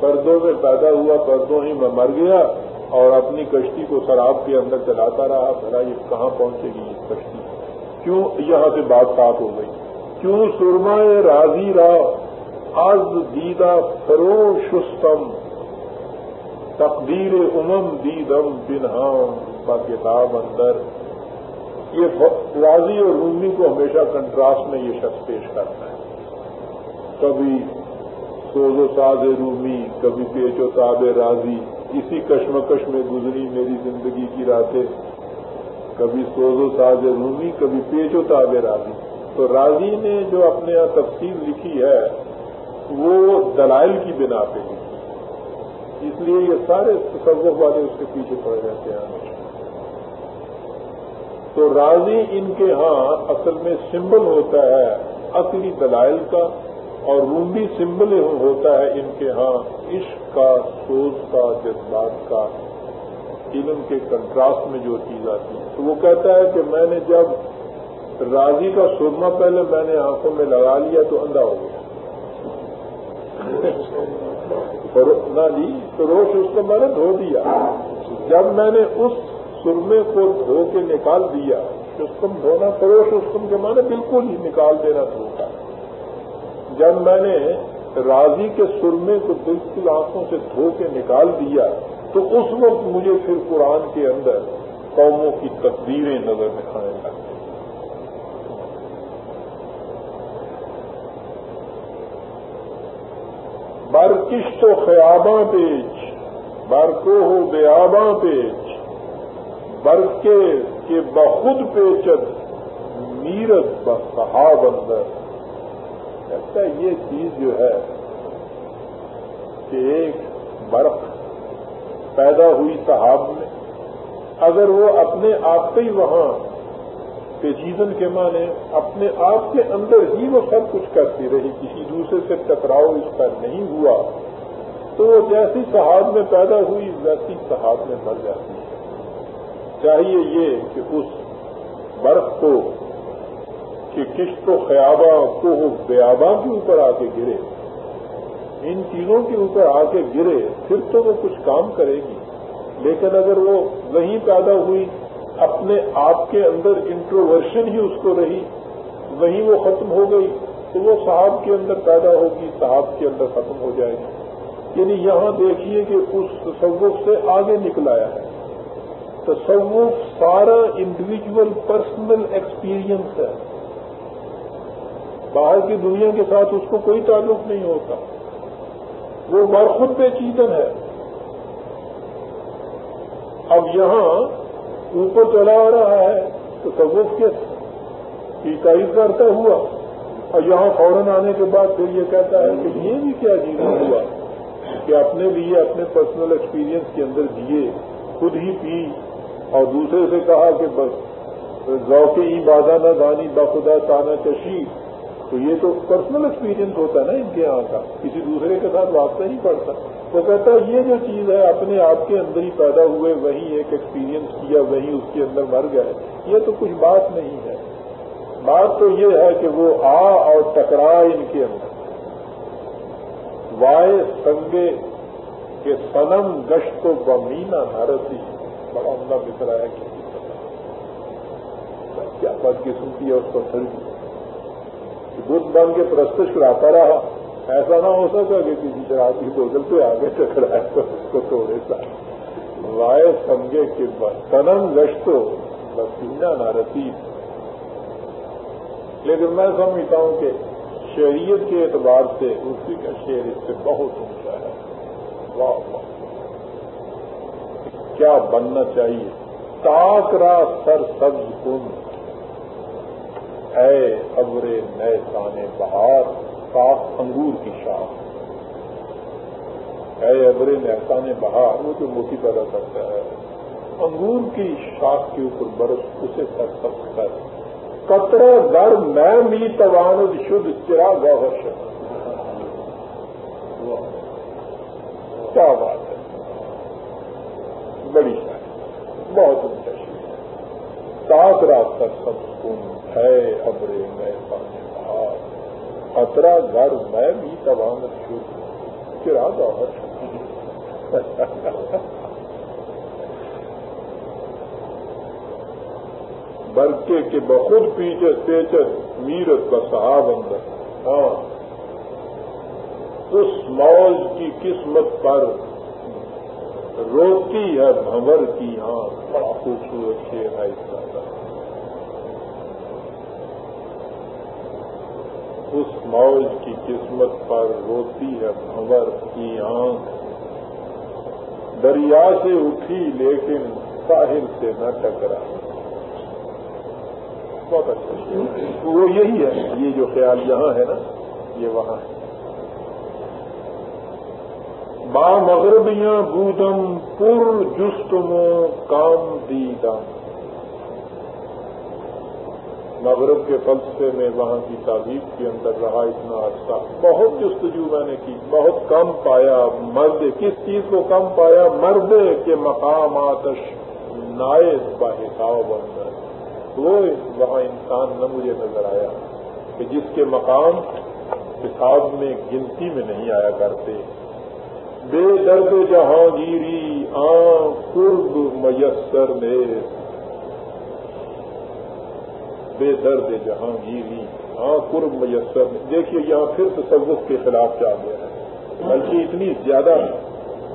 پردوں میں پیدا ہوا، پردوں ہی میں مر گیا اور اپنی کشتی کو شراب کے اندر چلاتا رہا، بھلا یہ کہاں پہنچے گی یہ کشتی؟ کیوں یہاں سے بات صاف ہو گئی؟ کیوں سرمائے راضی را از دیدہ فروشستم تقدیر امم دیدم بنہام با کتاب اندر۔ یہ راضی اور رومی کو ہمیشہ کنٹراسٹ میں یہ شخص پیش کرتا ہے۔ کبھی سوز و ساز رومی، کبھی پیچ و تاب راضی، اسی کشمکش میں گزری میری زندگی کی راتیں۔ کبھی سوز و ساز رومی، کبھی پیچ و تاب راضی۔ تو راضی نے جو اپنے یہاں تفصیل لکھی ہے، وہ دلائل کی بنا پہ لکھی۔ اس لیے یہ سارے تصور والے اس کے پیچھے پڑ جاتے ہیں۔ تو راضی ان کے ہاں اصل میں سمبل ہوتا ہے اصلی دلائل کا۔ اور رومی سمبل ہوتا ہے ان کے ہاں عشق کا سوچ کا، جذبات کا، علم کے کنٹراسٹ میں جو چیز آتی ہے۔ تو وہ کہتا ہے کہ میں نے جب راضی کا سرما پہلے میں نے آنکھوں میں لگا لیا تو اندھا ہو گیا۔ نہ لی تو روش اس کو میں نے دھو دیا۔ جب میں نے اس سرمے کو دھو کے نکال دیا شستم دھونا فروش اسکم کے معنی بالکل ہی نکال دینا دھوتا جب میں نے راضی کے سرمے کو بالکل آنکھوں سے دھو کے نکال دیا، تو اس وقت مجھے پھر قرآن کے اندر قوموں کی تصویریں نظر میں آنے لگتی برکش تو خیاباں پیچ برکو ہو بیاباں پیچ، برکے کے بخود پیچد، میرت بصحاب اندر۔ کہتا ہے یہ چیز جو ہے کہ ایک برف پیدا ہوئی صحاب میں، اگر وہ اپنے آپ پہ ہی وہاں پیچیدن کے معنی اپنے آپ کے اندر ہی وہ سب کچھ کرتی رہی، کسی دوسرے سے ٹکراؤ اس پر نہیں ہوا، تو وہ جیسی صحاب میں پیدا ہوئی، ویسی صحاب میں مر جاتی ہے۔ چاہیے یہ کہ اس برف کو کہ کشت و خیابہ کو بیاباں کے اوپر آ کے گرے۔ ان چیزوں کے اوپر آ کے گرے، پھر تو وہ کچھ کام کرے گی۔ لیکن اگر وہ وہیں پیدا ہوئی، اپنے آپ کے اندر انٹروورشن ہی اس کو رہی، وہیں وہ ختم ہو گئی، تو وہ صاحب کے اندر پیدا ہوگی، صاحب کے اندر ختم ہو جائے گی۔ یعنی یہاں دیکھیے کہ اس تصوف سے آگے نکلایا ہے۔ تصوف سارا انڈیویجل پرسنل ایکسپیرئنس ہے۔ باہر کی دنیا کے ساتھ اس کو کوئی تعلق نہیں ہوتا۔ وہ برخود پہ چیتن ہے۔ اب یہاں اوپر چلا آ رہا ہے تو تصوف کے تعریف کرتا ہوا۔ اور یہاں فوراً آنے کے بعد پھر یہ کہتا ہے کہ یہ بھی کیا چیز ہوا کہ اپنے لیے، اپنے پرسنل ایکسپیرئنس کے اندر دیے خود ہی پی۔ اور دوسرے سے کہا کہ بس، ذوق ہی بادہ نہ دانی باخدا تانا چشی تو یہ تو پرسنل ایکسپیرئنس ہوتا ہے نا ان کے یہاں کا، کسی دوسرے کے ساتھ واسطہ نہیں پڑتا۔ وہ کہتا ہے یہ جو چیز ہے، اپنے آپ کے اندر ہی پیدا ہوئے وہیں ایک ایکسپیرئنس کیا وہیں اس کے اندر مر گئے یہ تو کچھ بات نہیں ہے۔ بات تو یہ ہے کہ وہ آ اور ٹکرا ان کے اندر۔ وائے سنگے کے سنم گشت و بمینا نارسی بڑا عمدہ بکرا ہے کیا بات کی سنتی ہے اس کو سر جی۔ بدھ بن کے پرستش کراتا رہا۔ ایسا نہ ہو سکا کہ کسی طرح کی بوتل پہ آگے ٹکرائے تو اس کو توڑے سا۔ وائے سمجھے کہ تنم گشتو بسینا نہ رسید۔ لیکن میں سمجھتا ہوں کہ شہریت کے اعتبار سے اسی کا شعر اس سے بہت اونچا ہے۔ واہ واہ۔ کیا بننا چاہیے؟ تاک را سر سبز کن۔ اے ابرے نئے تانے بہار، صاف انگور کی شاخ۔ اے ابرے نئے بہار، وہ جو موتی پیدا کرتا ہے۔ انگور کی شاخ کے اوپر برف اسے سر سب کر۔ کترا گڑ میں می توان شدھ، چرا گوش کیا بات ہے؟ بڑی شاید بہت اچھا شیر سات رات تک سب کن ہے ابرے میں خطرہ گھر میں بھی تباہ شو چرا دور بلکہ کے بخود پیچھے پیچر میرت کا صحاب اندر ہاں۔ اس موج کی قسمت پر روتی ہے بھنور کی۔ ہاں۔ بڑا خوبصورت شیر ہے اس کا۔ اس موج کی قسمت پر روتی ہے بھنور کی آنکھ۔ دریا سے اٹھی لیکن ساحل سے نہ ٹکرا۔ بہت اچھا۔ وہ یہی ہے، یہ جو خیال یہاں ہے نا، یہ وہاں ہے۔ با مغربیاں بودم پور جستمو کام دیدم۔ مغرب کے فلسفے میں وہاں کی تعریف کے اندر رہا اتنا عرصہ بہت جستجو میں نے کی، بہت کم پایا۔ مرد، کس چیز کو کم پایا؟ مرد کے مقام آتش نائز با حساب اندر۔ وہ وہاں انسان نہ مجھے نظر آیا کہ جس کے مقام حساب میں گنتی میں نہیں آیا کرتے۔ بے درد جہانگیری آ قرب میسر میں بے درد جہانگیری ہاں قرب میسر۔ دیکھیے، یہاں پھر تصوف کے خلاف جا گیا ہے۔ بلکہ اتنی زیادہ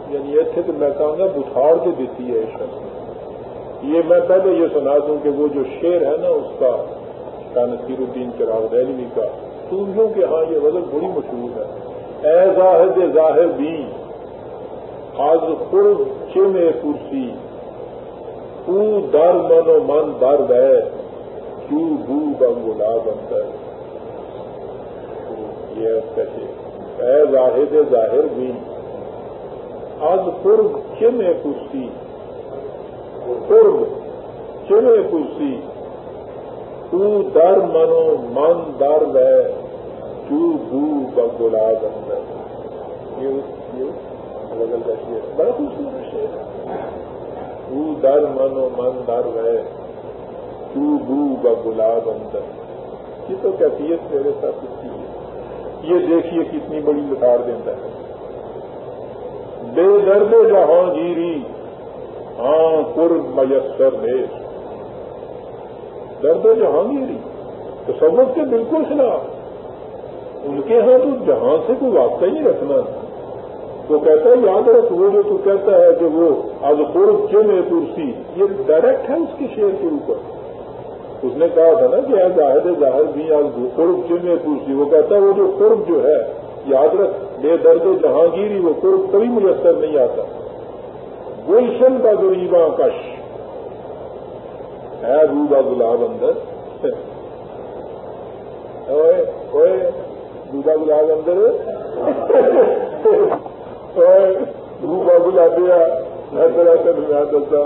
یعنی ایسے تو میں کہوں گا بخار کے دیتی ہے شخص یہ میں پہلے یہ سنا دوں کہ وہ جو شعر ہے نا، اس کا نصیر الدین چراغ دہلوی کا سوریوں کے ہاں یہ وزن بڑی مشہور ہے۔ اے زاہد ظاہر بھی آج قرب چم کرسی او در من و من در ہے بو گلاب اندر یہ اے واحد ظاہر بھی آج قرب چم کرسی قرب چم کرسی تو در منو من در وے تو بو گلاب اندر بدل جاتی ہے مطلب بڑا خوبصورت شعر تو در منو من در وے تو بو گلاب اندر۔ یہ تو کیفیت میرے ساتھ اس کی ہے۔ یہ دیکھیے کتنی بڑی لکھار دیتا ہے۔ بے درد جہاں گیری ہاں پور میسر دیش درد جہانگیری۔ تو سمجھ کے بالکل خلاف ان کے ہاں تو جہاں سے کوئی واسطہ ہی رکھنا۔ تو کہتا ہے، یاد رکھ وہ جو تو کہتا ہے کہ وہ آج قرب چم کرسی یہ ڈائریکٹ ہے اس کے شعر کے اوپر۔ اس نے کہا تھا نا کہ آج ظاہر ظاہر بھی آج قرب چن پوچھی وہ کہتا ہے وہ جو قرب جو ہے، یاد رکھ، بے درد، جہانگیری، وہ قرب کبھی میسر نہیں آتا۔ گلشن کا غریبا کش ہے روبا گلاب اندر۔ روبا گلاب اندر۔ روبا گلابیا میں طرح سے دسا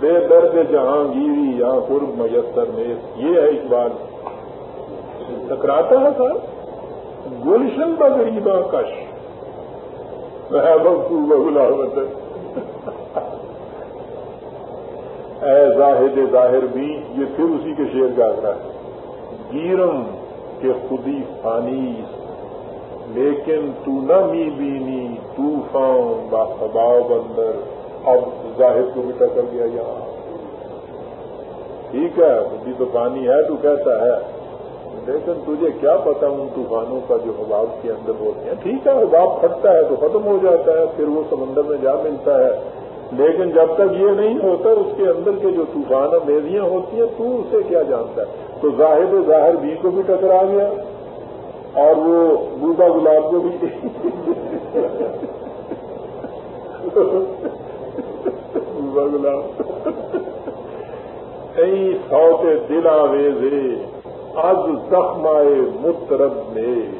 بے درد جہانگیری یا قرب میسر میں یہ ہے اقبال۔ ٹکراتا ہے سر۔ گلشن بغریبا کش۔ محبت اے زاہد ظاہر بھی یہ پھر اسی کے شیر کا آگرہ ہے۔ گیرم کے خودی فانی لیکن تو نہ می بینی، طوفان با سباب اندر۔ اب ظاہر کو بھی ٹکر گیا یہاں۔ ٹھیک ہے بدھی تو پانی ہے، تو کہتا ہے۔ لیکن تجھے کیا پتا ان طوفانوں کا جو حباب کے اندر ہوتے ہیں۔ ٹھیک ہے، حباب پھٹتا ہے تو ختم ہو جاتا ہے، پھر وہ سمندر میں جا ملتا ہے۔ لیکن جب تک یہ نہیں ہوتا، اس کے اندر کے جو طوفان میزیاں ہوتی ہیں، تو اسے کیا جانتا ہے؟ تو ظاہر ظاہر بی کو بھی ٹکرا گیا۔ اور وہ بوبا گلاب کو بھی *laughs* گلاب کئی سوتے دلا ویزے از زخمائے مترب میں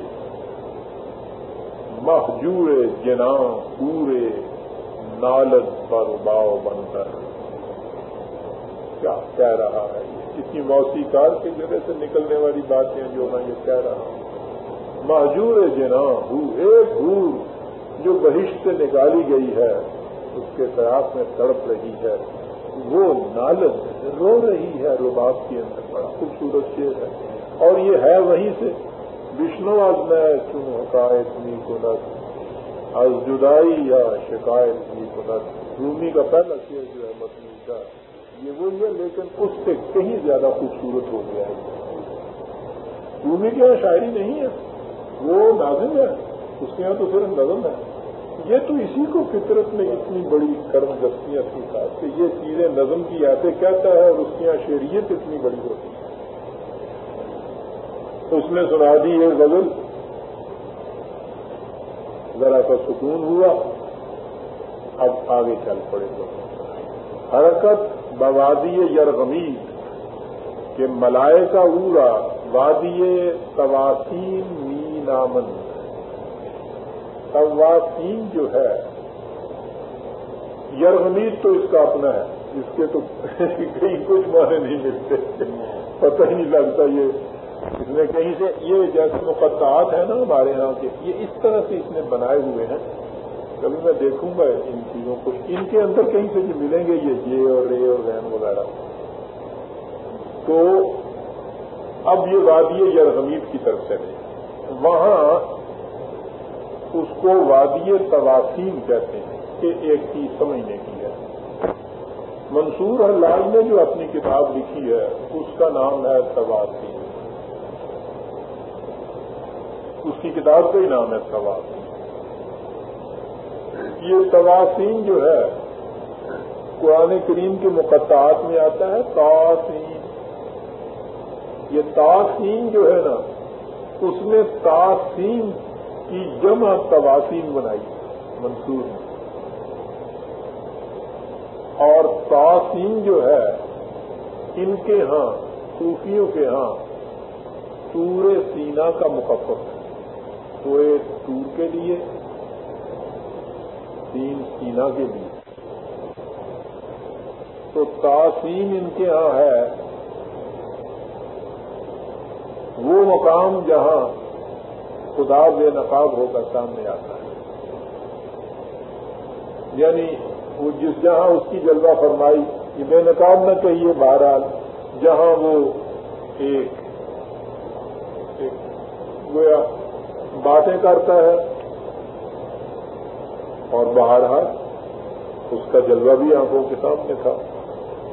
محجور جنا پورے نالد پر باؤ بن کر کیا کہہ رہا ہے؟ کسی موسیقار کی جگہ سے نکلنے والی باتیں جو میں یہ کہہ رہا ہوں۔ محجور جنا ایک بھور جو بہشت سے نکالی گئی ہے۔ اس کے خیال میں تڑپ رہی ہے۔ وہ نالد رو رہی ہے رباب کے اندر۔ بڑا خوبصورت شیر ہے۔ اور یہ ہے وہیں سے۔ وشنو آج میں چن حکایت می کنت از جدائی یا شکایت می کنت رومی کا پہلا شیر جو ہے متنی کا۔ یہ وہی ہے، لیکن اس سے کہیں زیادہ خوبصورت ہو گیا ہے۔ رومی کے یہاں شاعری نہیں ہے۔ وہ نازم ہے۔ اس کے یہاں تو صرف نظم ہے۔ یہ تو اسی کو فطرت میں اتنی بڑی کرم دستیاں تھی کہ یہ چیزیں نظم کی ایسے کہتا ہے اور اس کی یہاں شیریت اتنی بڑی ہوتی ہے۔ اس نے سنا دی یہ غزل۔ ذرا سا سکون ہوا۔ اب آگے چل پڑے۔ گا حرکت بوادی یرغمی کہ ملائے کا اورا، وادی تواسین می نامن۔ تواسین جو ہے یرغمیز تو اس کا اپنا ہے، اس کے تو کہیں کچھ معنی نہیں ملتے۔ پتہ ہی نہیں لگتا یہ اس نے کہیں سے۔ یہ جیسے مقدعات ہیں نا ہمارے یہاں کے، یہ اس طرح سے اس نے بنائے ہوئے ہیں۔ کبھی میں دیکھوں گا ان چیزوں کو۔ ان کے اندر کہیں سے جو ملیں گے، یہ جے اور رے اور رین وغیرہ۔ تو اب یہ وادی یرغمیب کی طرف سے نہیں وہاں اس کو وادی تواسیم کہتے ہیں، کہ ایک چیز سمجھنے کی ہے۔ منصور حلال نے جو اپنی کتاب لکھی ہے، اس کا نام ہے تواسیم اس کی کتاب کا ہی نام ہے تواسیم یہ تواسیم جو ہے، قرآن کریم کے مقطعات میں آتا ہے تاسین یہ تاسین جو ہے نا، اس میں تاسین کی جمع تواسین بنائی، منصور نے۔ اور تاسین جو ہے، ان کے ہاں صوفیوں کے ہاں تور سینا کا مقفف ہے۔ تو ایک ٹور کے لیے تین سینا کے لیے۔ تو تاسین ان کے ہاں ہے۔ وہ مقام جہاں خدا بے نقاب ہو کر سامنے آتا ہے۔ یعنی وہ جس جہاں اس کی جلوہ فرمائی یہ بے نقاب نہ کہیے بہرحال، جہاں وہ ایک گویا باتیں کرتا ہے اور بہرحال اس کا جلوہ بھی آنکھوں کے سامنے تھا۔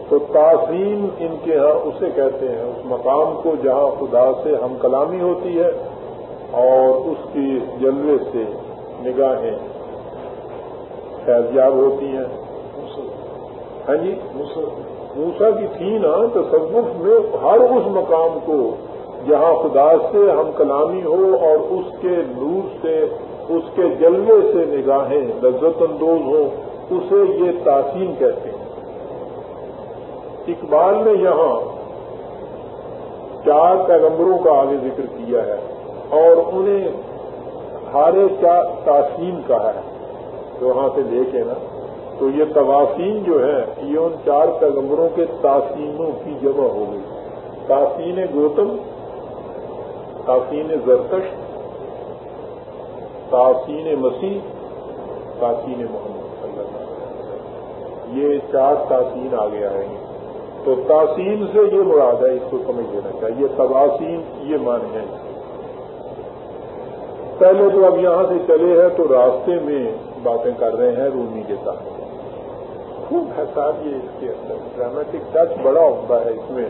تو تاثیم ان کے ہاں اسے کہتے ہیں، اس مقام کو جہاں خدا سے ہم کلامی ہوتی ہے اور اس کی جلوے سے نگاہیں فیضیاب ہوتی ہیں۔ ہاں جی؟ موسا کی تھی نا تصوف میں ہر اس مقام کو جہاں خدا سے ہم کلامی ہو اور اس کے نور سے اس کے جلوے سے نگاہیں لذت اندوز ہوں اسے یہ تاثین کہتے ہیں۔ اقبال نے یہاں چار پیغمبروں کا آگے ذکر کیا ہے۔ اور انہیں ہارے کیا تاسیم کا ہے؟ جو وہاں سے لے کے نا، تو یہ تواسین جو ہے، یہ ان چار پیغمبروں کے تاسینوں کی جمع ہو گئی۔ تاسین گوتم تاسین زرتش تاسین مسیح تاسین محمد صلی اللہ علیہ وسلم۔ یہ چار تاسین آگے آئیں گے تو تاسین سے یہ مراد ہے، اس کو سمجھ لینا چاہیے۔ تواسین یہ مانے ہیں پہلے تو اب یہاں سے چلے ہیں تو راستے میں باتیں کر رہے ہیں رومی کے ساتھ۔ خوب ہے صاحب یہ اس کے اندر ڈرامیٹک ٹچ بڑا ہوتا ہے اس میں۔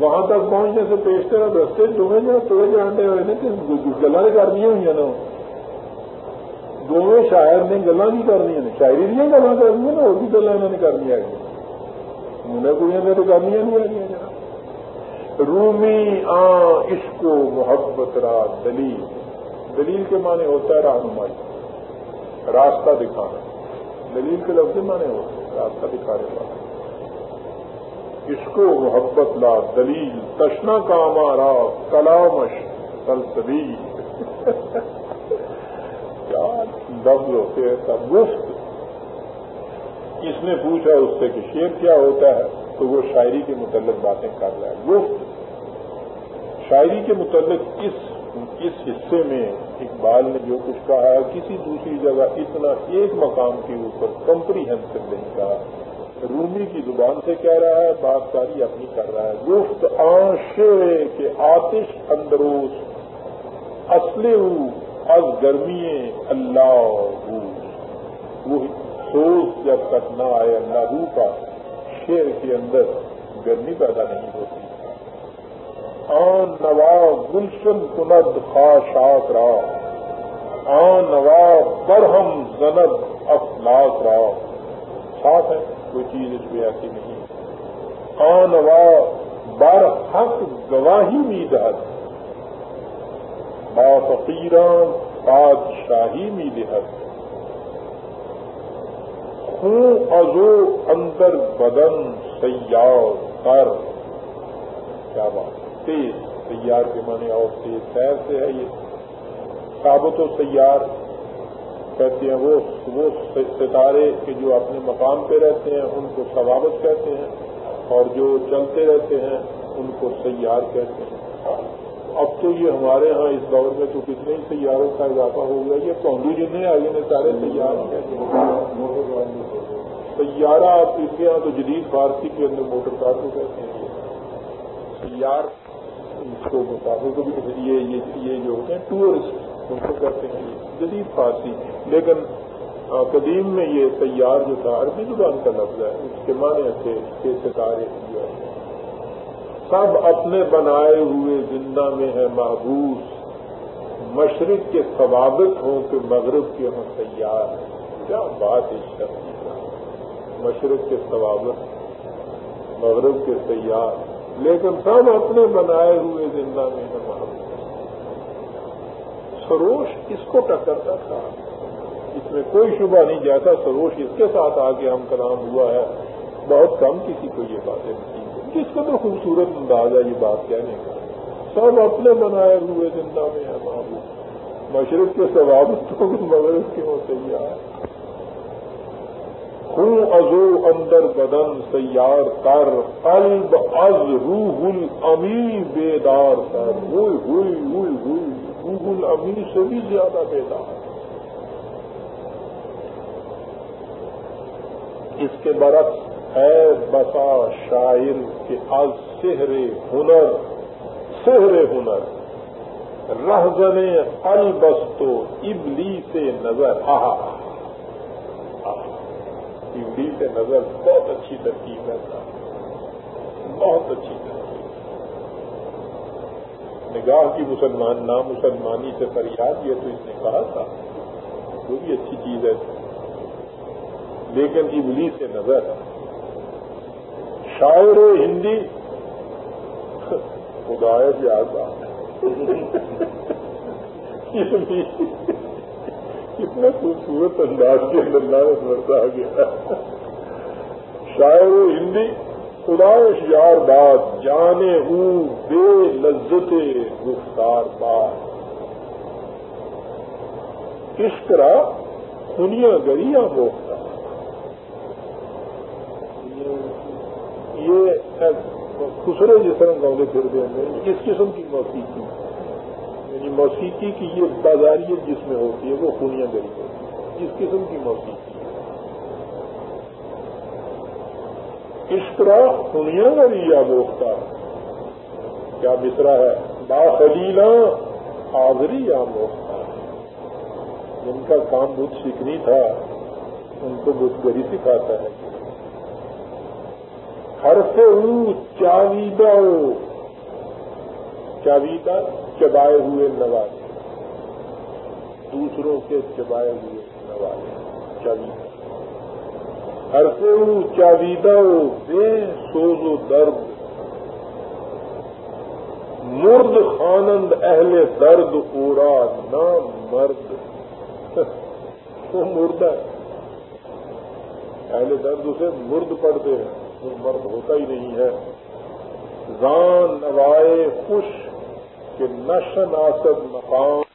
وہاں تک پہنچنے سے پیش کرا رستے دونوں جو توڑے جانتے ہوئے نا کہ گلا نے کرنی ہوئی نا۔ دونوں شاعر نے گلا نہیں کرنی ہے شاعری نہیں گلا کرنی نا، اور بھی گلا انہوں نے کرنی آئی انہیں کوئی نے تو کرنی نہیں آئی رومی آ عشق و محبت را دلیل۔ دلیل کے معنی ہوتا ہے رہنمائی، راستہ دکھانا۔ دلیل کے لفظ معنی ہوتے ہیں راستہ دکھانے والا۔ عشق و محبت لا دلیل تشنا کا ہمارا کلامش سلسبی *laughs* کیا لفظ ہوتے ہیں سب گفت اس نے پوچھا اس سے کہ شیر کیا ہوتا ہے، تو وہ شاعری کے متعلق باتیں کر رہا ہے گفت شاعری کے متعلق اس اس حصے میں اقبال نے جو کچھ کہا ہے، کسی دوسری جگہ اتنا ایک مقام کے اوپر کمپریہنسو نہیں کہا۔ رومی کی زبان سے کہہ رہا ہے بات ساری اپنی کر رہا ہے۔ گفت آشے کے آتش اندروس اصل از گرمی اللہ وہ سوچ جب تک نہ آئے، اللہ کا شیر کے اندر گرمی پیدا نہیں ہوتی۔ آن نوا گلشن کند خاشاک را. آن نوا برہم زند افلاک را. صاف ہے، کوئی چیز اس پہ ایسی نہیں آن نوا بر حق گواہی می دہت با فقیران بادشاہی می دہت خون ازو اندر بدن سیار کر کیا بات تیز سیار کے معنی اور تیز خیر سے ہے یہ۔ ثابت و سیار کہتے ہیں وہ وہ ستارے کے جو اپنے مقام پہ رہتے ہیں، ان کو ثوابت کہتے ہیں اور جو چلتے رہتے ہیں، ان کو سیار کہتے ہیں۔ اب تو یہ ہمارے ہاں اس دور میں تو کتنے ہی سیاروں کا اضافہ ہو گیا، یہ پونڈو جن آگے نے سارے سیار کہتے ہیں۔ سیارہ آپ اس کے یہاں تو جدید فارسی کے اندر موٹر کار کو کہتے ہیں۔ سیار اس کو کو بھی یہ جو ہوتے ہیں ٹورسٹ ان کو کہتے ہیں، جدید فارسی۔ لیکن قدیم میں یہ تیار جو تھا، عربی زبان کا لفظ ہے، اس کے معنی تھے کہ ستارے جو سب اپنے بنائے ہوئے زندہ میں ہے محبوس۔ مشرق کے ثوابت ہوں کہ مغرب کے ہوں تیار کیا بات اس شخص مشرق کے ثوابت، مغرب کے تیار۔ لیکن سب اپنے بنائے ہوئے زندہ میں ہے وہاں سروش اس کو ٹکرتا تھا۔ اس میں کوئی شبہ نہیں جیسا سروش اس کے ساتھ آگے ہم کلام ہوا ہے۔ بہت کم کسی کو یہ باتیں نہیں کس کا تو خوبصورت انداز ہے یہ بات کہنے کا۔ سب اپنے بنائے ہوئے زندہ میں ہے وہاں مشرق کے سواب تو مغرب کے ہوتے ہی آئے خون ازو اندر بدن سیار کر قلب از روح الامی بیدار کر ہوئی ہوئی ہوئی ہوئی، روح الامی سے بھی زیادہ بیدار۔ اس کے برعکس ہے بسا شاعر کے از سہر ہنر سہر ہنر۔ رہزنے البستو ابلی سے نظر۔ آہا۔ ڈی نظر بہت اچھی ترکیب ہے۔ بہت اچھی ترکیب۔ نگاہ کی مسلمان نامسلمانی سے فریاد، یہ تو اس نے کہا تھا۔ وہ بھی اچھی چیز ہے۔ لیکن ابلی سے نظر۔ شاعر ہندی۔ خدا پیار *laughs* کتنے خوبصورت انداز کے اندر لانت مرتا گیا۔ شاعر ہندی خداش یار بات جانے ہوں بے لذت گفتار بات اس طرح دنیا گریا موقع یہ خسرے جس طرح گاؤں پھر دیں گے کس قسم کی موسیقی۔ یعنی موسیقی کی یہ بازاریت جس میں ہوتی ہے، وہ خونیاں گری ہوتی ہے جس قسم کی موسیقی اس طرح خونیاں گری یا بوکتا کیا بسرا ہے؟ باخلیلا آزری یا موقع جن کا کام بت سیکھنی تھا، ان کو بت گری سکھاتا ہے۔ ہر سے چاویدہ۔ چاویدہ؟ چبائے ہوئے نوازے دوسروں کے چبائے ہوئے نوازے چبی ہر سے چاویدہ بے سوز و درد۔ مرد خانند اہل درد اورا نہ مرد۔ *laughs* وہ مردہ اہل درد اسے مرد پڑتے ہیں۔ وہ مرد ہوتا ہی نہیں ہے۔ زان، نوائے، خوش۔ کہ نشن آسد مقام